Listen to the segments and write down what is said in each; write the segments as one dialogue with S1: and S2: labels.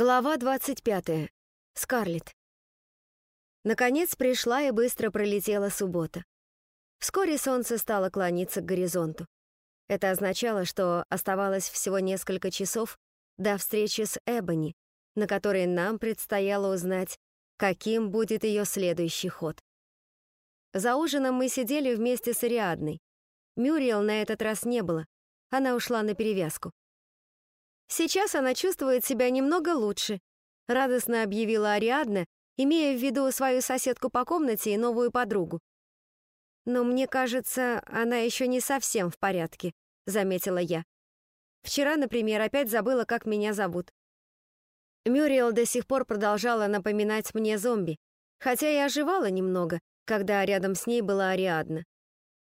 S1: Глава 25. Скарлетт. Наконец пришла и быстро пролетела суббота. Вскоре солнце стало клониться к горизонту. Это означало, что оставалось всего несколько часов до встречи с Эбони, на которой нам предстояло узнать, каким будет ее следующий ход. За ужином мы сидели вместе с Ариадной. Мюриел на этот раз не было, она ушла на перевязку. Сейчас она чувствует себя немного лучше, радостно объявила Ариадна, имея в виду свою соседку по комнате и новую подругу. Но мне кажется, она еще не совсем в порядке, заметила я. Вчера, например, опять забыла, как меня зовут. Мюриел до сих пор продолжала напоминать мне зомби, хотя и оживала немного, когда рядом с ней была Ариадна.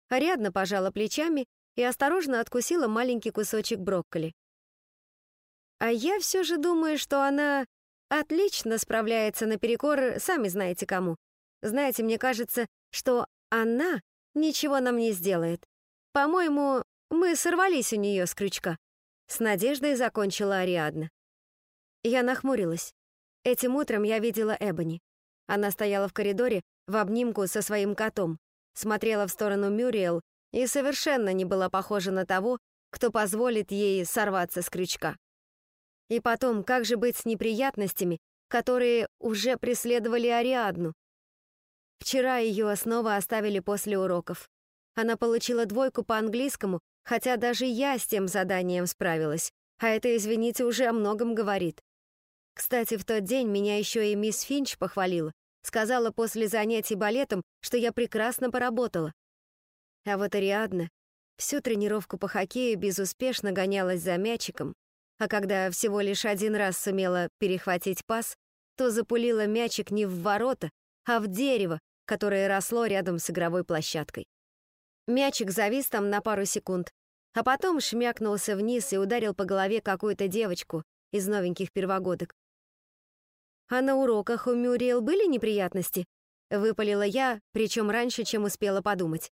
S1: Ариадна пожала плечами и осторожно откусила маленький кусочек брокколи. А я все же думаю, что она отлично справляется наперекор, сами знаете кому. Знаете, мне кажется, что она ничего нам не сделает. По-моему, мы сорвались у нее с крючка. С надеждой закончила Ариадна. Я нахмурилась. Этим утром я видела Эбони. Она стояла в коридоре в обнимку со своим котом, смотрела в сторону Мюриэл и совершенно не была похожа на того, кто позволит ей сорваться с крючка. И потом, как же быть с неприятностями, которые уже преследовали Ариадну? Вчера ее снова оставили после уроков. Она получила двойку по английскому, хотя даже я с тем заданием справилась. А это, извините, уже о многом говорит. Кстати, в тот день меня еще и мисс Финч похвалила. Сказала после занятий балетом, что я прекрасно поработала. А вот Ариадна всю тренировку по хоккею безуспешно гонялась за мячиком, а когда всего лишь один раз сумела перехватить пас, то запулила мячик не в ворота, а в дерево, которое росло рядом с игровой площадкой. Мячик завис там на пару секунд, а потом шмякнулся вниз и ударил по голове какую-то девочку из новеньких первогодок. «А на уроках у Мюриэл были неприятности?» — выпалила я, причем раньше, чем успела подумать.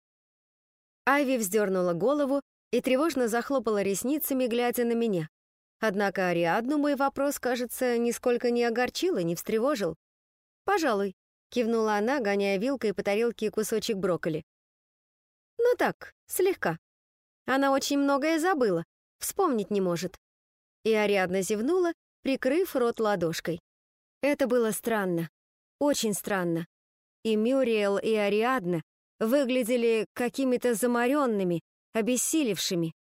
S1: Айви вздернула голову и тревожно захлопала ресницами, глядя на меня. Однако Ариадну мой вопрос, кажется, нисколько не огорчил и не встревожил. «Пожалуй», — кивнула она, гоняя вилкой по тарелке кусочек брокколи. «Ну так, слегка. Она очень многое забыла, вспомнить не может». И Ариадна зевнула, прикрыв рот ладошкой. Это было странно, очень странно. И Мюриэл, и Ариадна выглядели какими-то заморенными, обессилевшими.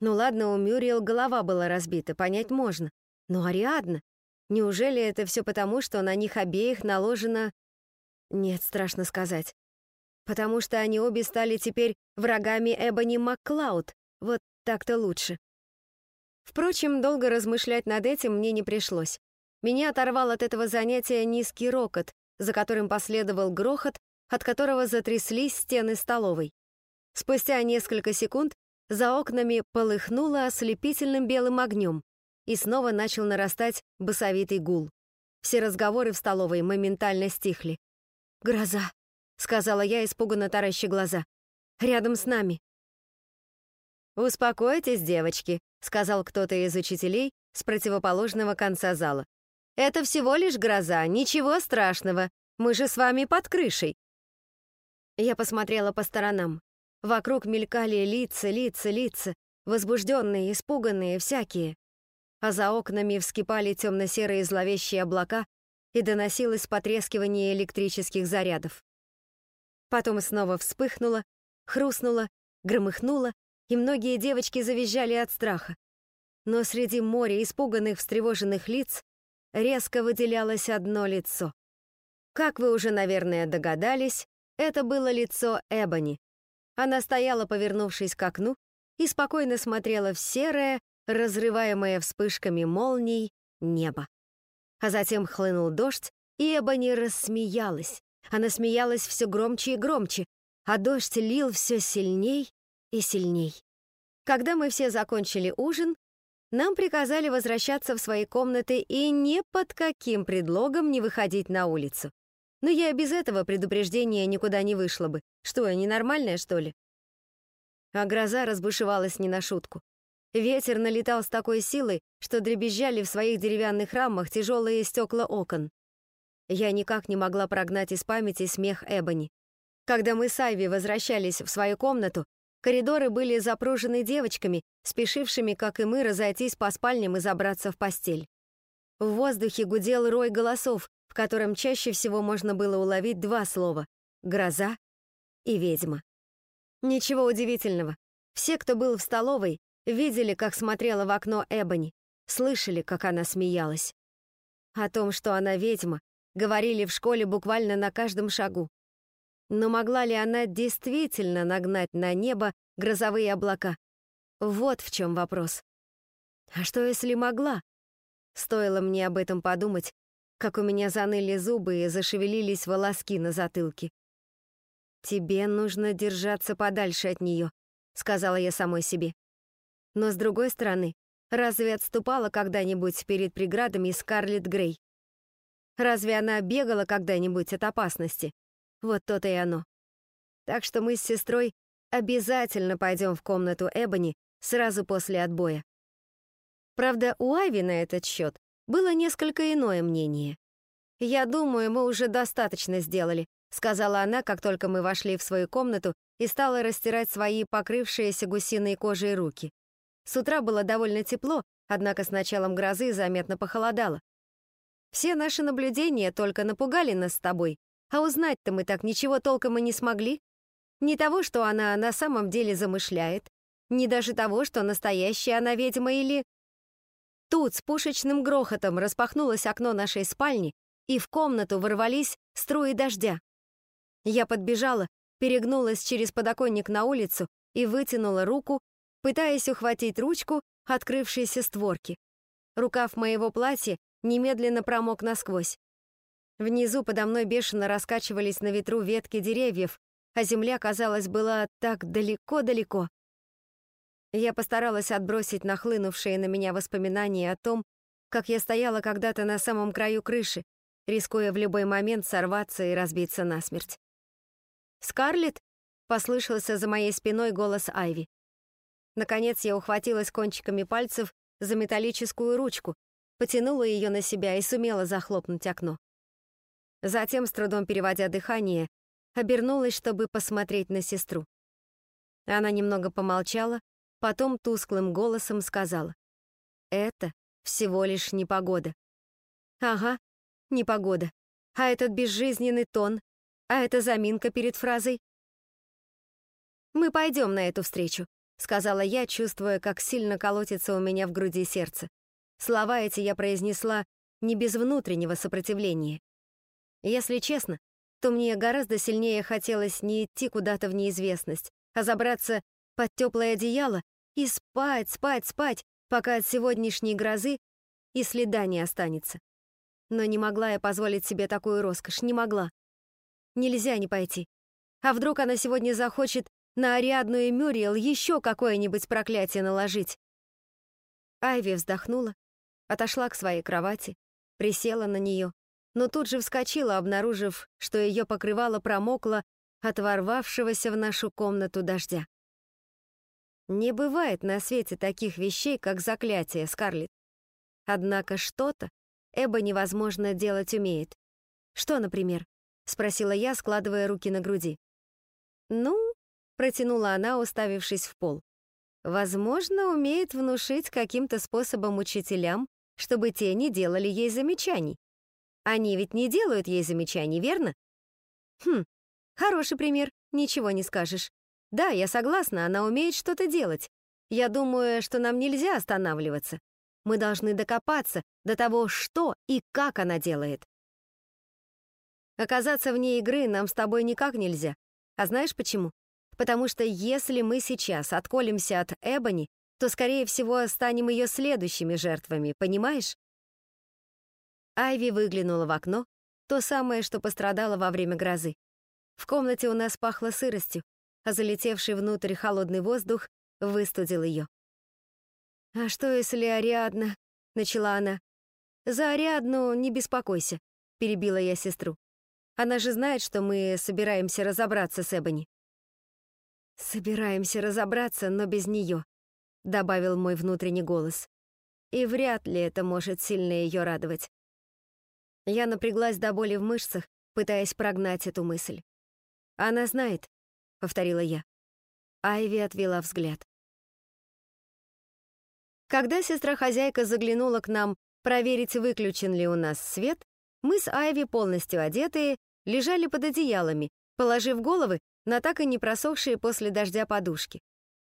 S1: Ну ладно, у Мюриел голова была разбита, понять можно. Но Ариадна? Неужели это все потому, что на них обеих наложено... Нет, страшно сказать. Потому что они обе стали теперь врагами Эбони Макклауд. Вот так-то лучше. Впрочем, долго размышлять над этим мне не пришлось. Меня оторвал от этого занятия низкий рокот, за которым последовал грохот, от которого затряслись стены столовой. Спустя несколько секунд за окнами полыхнуло ослепительным белым огнем, и снова начал нарастать басовитый гул. Все разговоры в столовой моментально стихли. «Гроза», — сказала я, испуганно тараща глаза. «Рядом с нами». «Успокойтесь, девочки», — сказал кто-то из учителей с противоположного конца зала. «Это всего лишь гроза, ничего страшного. Мы же с вами под крышей». Я посмотрела по сторонам. Вокруг мелькали лица, лица, лица, возбужденные, испуганные, всякие. А за окнами вскипали темно-серые зловещие облака и доносилось потрескивание электрических зарядов. Потом снова вспыхнуло, хрустнуло, громыхнуло, и многие девочки завизжали от страха. Но среди моря испуганных, встревоженных лиц резко выделялось одно лицо. Как вы уже, наверное, догадались, это было лицо Эбони, она стояла, повернувшись к окну, и спокойно смотрела в серое, разрываемое вспышками молний, небо. А затем хлынул дождь, и Эбони рассмеялась. Она смеялась все громче и громче, а дождь лил все сильней и сильней. Когда мы все закончили ужин, нам приказали возвращаться в свои комнаты и ни под каким предлогом не выходить на улицу. Но я без этого предупреждения никуда не вышла бы. Что, я ненормальная, что ли? А гроза разбушевалась не на шутку. Ветер налетал с такой силой, что дребезжали в своих деревянных рамах тяжелые стекла окон. Я никак не могла прогнать из памяти смех Эбони. Когда мы с Айви возвращались в свою комнату, коридоры были запружены девочками, спешившими, как и мы, разойтись по спальням и забраться в постель. В воздухе гудел рой голосов, в котором чаще всего можно было уловить два слова — «гроза» и «ведьма». Ничего удивительного. Все, кто был в столовой, видели, как смотрела в окно Эбони, слышали, как она смеялась. О том, что она ведьма, говорили в школе буквально на каждом шагу. Но могла ли она действительно нагнать на небо грозовые облака? Вот в чем вопрос. А что, если могла? Стоило мне об этом подумать, как у меня заныли зубы и зашевелились волоски на затылке. «Тебе нужно держаться подальше от нее», — сказала я самой себе. Но с другой стороны, разве отступала когда-нибудь перед преградами Скарлетт Грей? Разве она бегала когда-нибудь от опасности? Вот то-то и оно. Так что мы с сестрой обязательно пойдем в комнату Эбони сразу после отбоя. Правда, у Айви на этот счет было несколько иное мнение. «Я думаю, мы уже достаточно сделали», сказала она, как только мы вошли в свою комнату и стала растирать свои покрывшиеся гусиной кожей руки. С утра было довольно тепло, однако с началом грозы заметно похолодало. Все наши наблюдения только напугали нас с тобой, а узнать-то мы так ничего толком и не смогли. Не того, что она на самом деле замышляет, не даже того, что настоящая она ведьма или... Тут с пушечным грохотом распахнулось окно нашей спальни, и в комнату ворвались струи дождя. Я подбежала, перегнулась через подоконник на улицу и вытянула руку, пытаясь ухватить ручку открывшейся створки. Рукав моего платья немедленно промок насквозь. Внизу подо мной бешено раскачивались на ветру ветки деревьев, а земля, казалось, была так далеко-далеко. Я постаралась отбросить нахлынувшие на меня воспоминания о том, как я стояла когда-то на самом краю крыши, рискуя в любой момент сорваться и разбиться насмерть. «Скарлетт?» — послышался за моей спиной голос Айви. Наконец я ухватилась кончиками пальцев за металлическую ручку, потянула ее на себя и сумела захлопнуть окно. Затем, с трудом переводя дыхание, обернулась, чтобы посмотреть на сестру. Она немного помолчала, потом тусклым голосом сказала. «Это всего лишь непогода». «Ага, непогода. А этот безжизненный тон, а эта заминка перед фразой. Мы пойдем на эту встречу, сказала я, чувствуя, как сильно колотится у меня в груди сердце. Слова эти я произнесла не без внутреннего сопротивления. Если честно, то мне гораздо сильнее хотелось не идти куда-то в неизвестность, а забраться под теплое одеяло и спать, спать, спать, пока от сегодняшней грозы и следа не останется. Но не могла я позволить себе такую роскошь, не могла. Нельзя не пойти. А вдруг она сегодня захочет на Ариадну и Мюриел еще какое-нибудь проклятие наложить. Айви вздохнула, отошла к своей кровати, присела на нее, но тут же вскочила, обнаружив, что ее покрывало промокло от ворвавшегося в нашу комнату дождя. Не бывает на свете таких вещей, как заклятие, Скарлетт. Однако что-то Эба невозможно делать умеет. Что, например? Спросила я, складывая руки на груди. Ну, протянула она, уставившись в пол. Возможно, умеет внушить каким-то способом учителям, чтобы те не делали ей замечаний. Они ведь не делают ей замечаний, верно? Хм, хороший пример, ничего не скажешь. Да, я согласна, она умеет что-то делать. Я думаю, что нам нельзя останавливаться. Мы должны докопаться до того, что и как она делает. Оказаться вне игры нам с тобой никак нельзя. А знаешь почему? потому что если мы сейчас отколемся от Эбони, то, скорее всего, станем ее следующими жертвами, понимаешь? Айви выглянула в окно, то самое, что пострадало во время грозы. В комнате у нас пахло сыростью, а залетевший внутрь холодный воздух выстудил ее. «А что, если Ариадна?» — начала она. «За Ариадну не беспокойся», — перебила я сестру. «Она же знает, что мы собираемся разобраться с Эбони». Собираемся разобраться, но без нее. добавил мой внутренний голос. И вряд ли это может сильно ее радовать. Я напряглась до боли в мышцах, пытаясь прогнать эту мысль. «Она знает», — повторила я. Айви отвела взгляд. Когда сестра-хозяйка заглянула к нам проверить, выключен ли у нас свет, мы с Айви, полностью одетые, лежали под одеялами, положив головы на так и не просохшие после дождя подушки.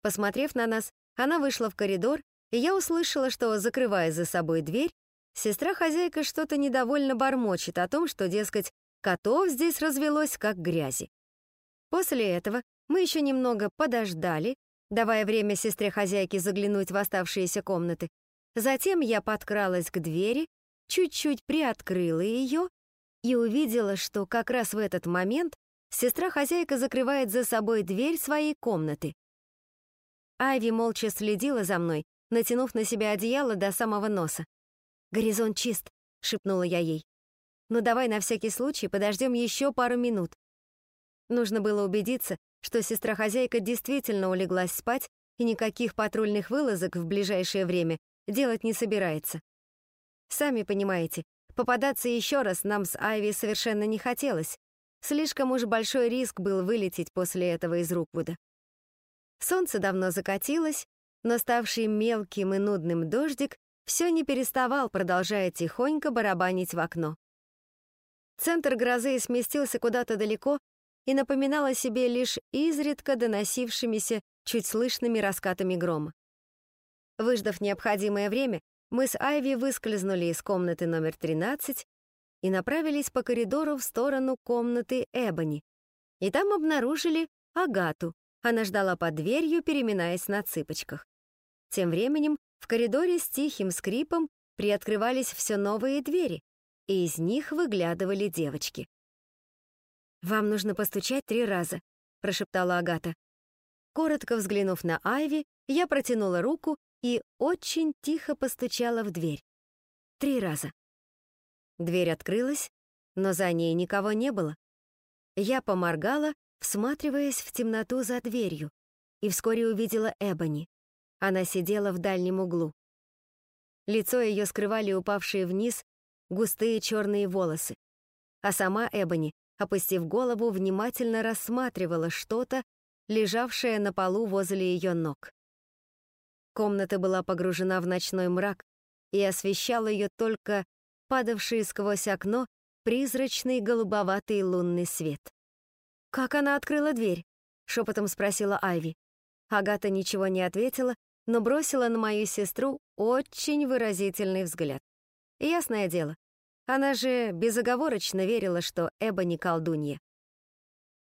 S1: Посмотрев на нас, она вышла в коридор, и я услышала, что, закрывая за собой дверь, сестра-хозяйка что-то недовольно бормочет о том, что, дескать, котов здесь развелось как грязи. После этого мы еще немного подождали, давая время сестре-хозяйке заглянуть в оставшиеся комнаты. Затем я подкралась к двери, чуть-чуть приоткрыла ее и увидела, что как раз в этот момент сестра-хозяйка закрывает за собой дверь своей комнаты. Айви молча следила за мной, натянув на себя одеяло до самого носа. «Горизонт чист», — шепнула я ей. «Ну давай на всякий случай подождем еще пару минут». Нужно было убедиться, что сестра-хозяйка действительно улеглась спать и никаких патрульных вылазок в ближайшее время делать не собирается. Сами понимаете, попадаться еще раз нам с Айви совершенно не хотелось. Слишком уж большой риск был вылететь после этого из Руквуда. Солнце давно закатилось, но ставший мелким и нудным дождик все не переставал, продолжая тихонько барабанить в окно. Центр грозы сместился куда-то далеко и напоминал о себе лишь изредка доносившимися чуть слышными раскатами грома. Выждав необходимое время, мы с Айви выскользнули из комнаты номер 13 и направились по коридору в сторону комнаты Эбони. И там обнаружили Агату. Она ждала под дверью, переминаясь на цыпочках. Тем временем в коридоре с тихим скрипом приоткрывались все новые двери, и из них выглядывали девочки. «Вам нужно постучать три раза», — прошептала Агата. Коротко взглянув на Айви, я протянула руку и очень тихо постучала в дверь. Три раза. Дверь открылась, но за ней никого не было. Я поморгала, всматриваясь в темноту за дверью, и вскоре увидела Эбони. Она сидела в дальнем углу. Лицо ее скрывали упавшие вниз густые черные волосы, а сама Эбони, опустив голову, внимательно рассматривала что-то, лежавшее на полу возле ее ног. Комната была погружена в ночной мрак и освещал ее только падавший сквозь окно призрачный голубоватый лунный свет. «Как она открыла дверь?» — шепотом спросила Айви. Агата ничего не ответила, но бросила на мою сестру очень выразительный взгляд. Ясное дело, она же безоговорочно верила, что Эба не колдунья.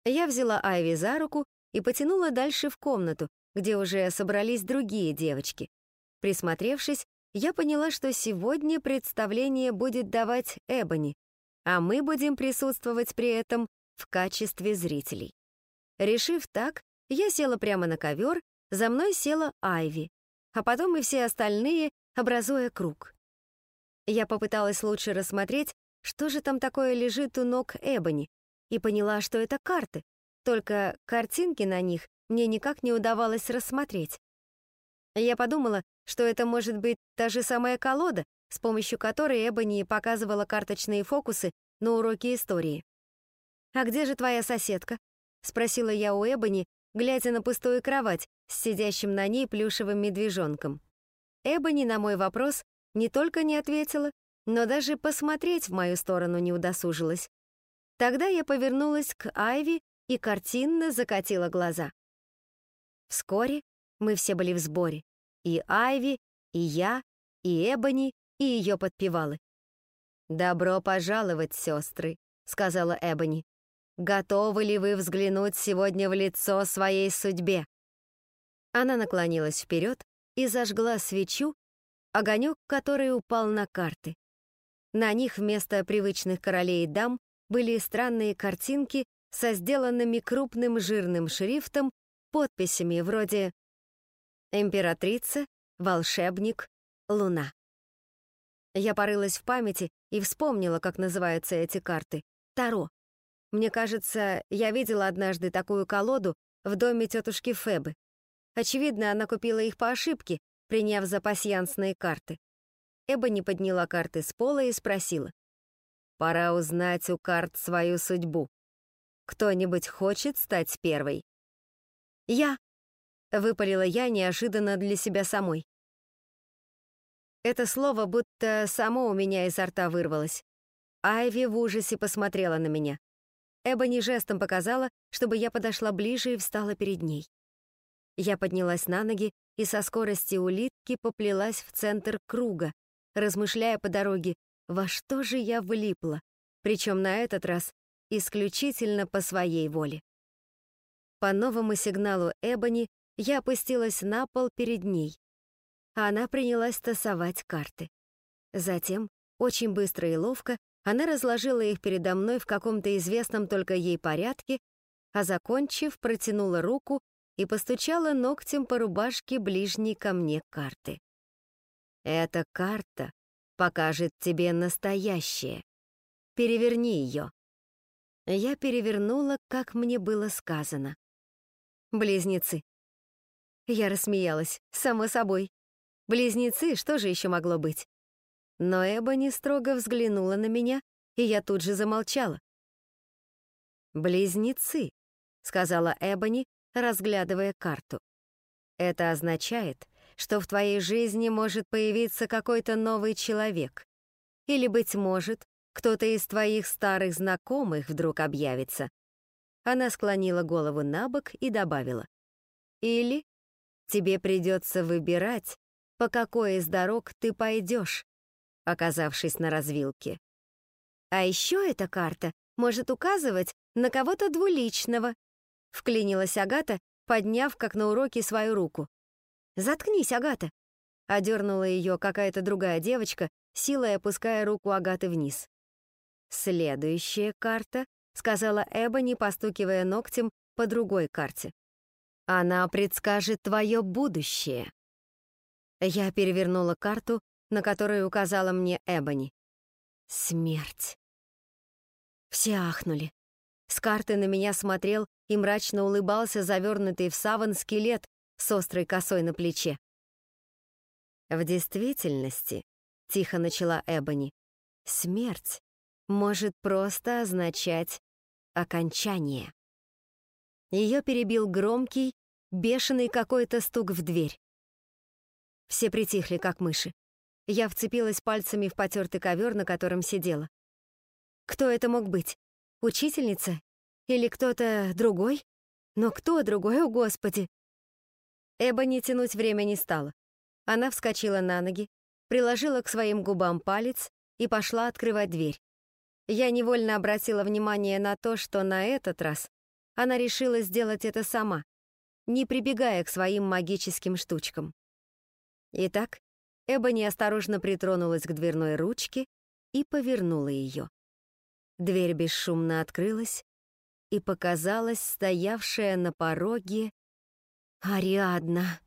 S1: Я взяла Айви за руку и потянула дальше в комнату, где уже собрались другие девочки. Присмотревшись, я поняла, что сегодня представление будет давать Эбони, а мы будем присутствовать при этом в качестве зрителей. Решив так, я села прямо на ковер, за мной села Айви, а потом и все остальные, образуя круг. Я попыталась лучше рассмотреть, что же там такое лежит у ног Эбони, и поняла, что это карты, только картинки на них мне никак не удавалось рассмотреть. Я подумала, что это может быть та же самая колода, с помощью которой Эбони показывала карточные фокусы на уроке истории. «А где же твоя соседка?» — спросила я у Эбони, глядя на пустую кровать с сидящим на ней плюшевым медвежонком. Эбони на мой вопрос не только не ответила, но даже посмотреть в мою сторону не удосужилась. Тогда я повернулась к Айви и картинно закатила глаза. Вскоре мы все были в сборе. И Айви, и я, и Эбони, и ее подпевалы. «Добро пожаловать, сестры», — сказала Эбони. «Готовы ли вы взглянуть сегодня в лицо своей судьбе?» Она наклонилась вперед и зажгла свечу, огонек который упал на карты. На них вместо привычных королей и дам были странные картинки со сделанными крупным жирным шрифтом подписями вроде «Императрица», «Волшебник», «Луна». Я порылась в памяти и вспомнила, как называются эти карты. Таро. Мне кажется, я видела однажды такую колоду в доме тетушки Фебы. Очевидно, она купила их по ошибке, приняв за пасьянсные карты. Эбони подняла карты с пола и спросила. «Пора узнать у карт свою судьбу. Кто-нибудь хочет стать первой?» «Я», — выпалила я неожиданно для себя самой. Это слово будто само у меня изо рта вырвалось. Айви в ужасе посмотрела на меня. Эбони жестом показала, чтобы я подошла ближе и встала перед ней. Я поднялась на ноги и со скорости улитки поплелась в центр круга, размышляя по дороге, во что же я влипла, причем на этот раз исключительно по своей воле. По новому сигналу Эбони я опустилась на пол перед ней. а Она принялась тасовать карты. Затем, очень быстро и ловко, она разложила их передо мной в каком-то известном только ей порядке, а закончив, протянула руку и постучала ногтем по рубашке ближней ко мне карты. «Эта карта покажет тебе настоящее. Переверни ее». Я перевернула, как мне было сказано. Близнецы. Я рассмеялась, само собой. Близнецы, что же еще могло быть? Но Эбони строго взглянула на меня, и я тут же замолчала. «Близнецы», — сказала Эбони, разглядывая карту. Это означает, что в твоей жизни может появиться какой-то новый человек. Или, быть может, кто-то из твоих старых знакомых вдруг объявится. Она склонила голову на бок и добавила. Или тебе придется выбирать, по какой из дорог ты пойдешь, оказавшись на развилке. А еще эта карта может указывать на кого-то двуличного, вклинилась Агата подняв, как на уроке, свою руку. «Заткнись, Агата!» — одернула ее какая-то другая девочка, силой опуская руку Агаты вниз. «Следующая карта», — сказала Эбони, постукивая ногтем по другой карте. «Она предскажет твое будущее». Я перевернула карту, на которую указала мне Эбони. Смерть. Все ахнули. С карты на меня смотрел и мрачно улыбался завернутый в саван скелет с острой косой на плече. «В действительности», — тихо начала Эбони, — «смерть может просто означать окончание». Ее перебил громкий, бешеный какой-то стук в дверь. Все притихли, как мыши. Я вцепилась пальцами в потертый ковер, на котором сидела. Кто это мог быть? Учительница или кто-то другой? Но кто другой, о господи? Эба не тянуть время не стала. Она вскочила на ноги, приложила к своим губам палец и пошла открывать дверь. Я невольно обратила внимание на то, что на этот раз она решила сделать это сама, не прибегая к своим магическим штучкам. Итак, Эба неосторожно притронулась к дверной ручке и повернула ее. Дверь бесшумно открылась, и показалась стоявшая на пороге Ариадна.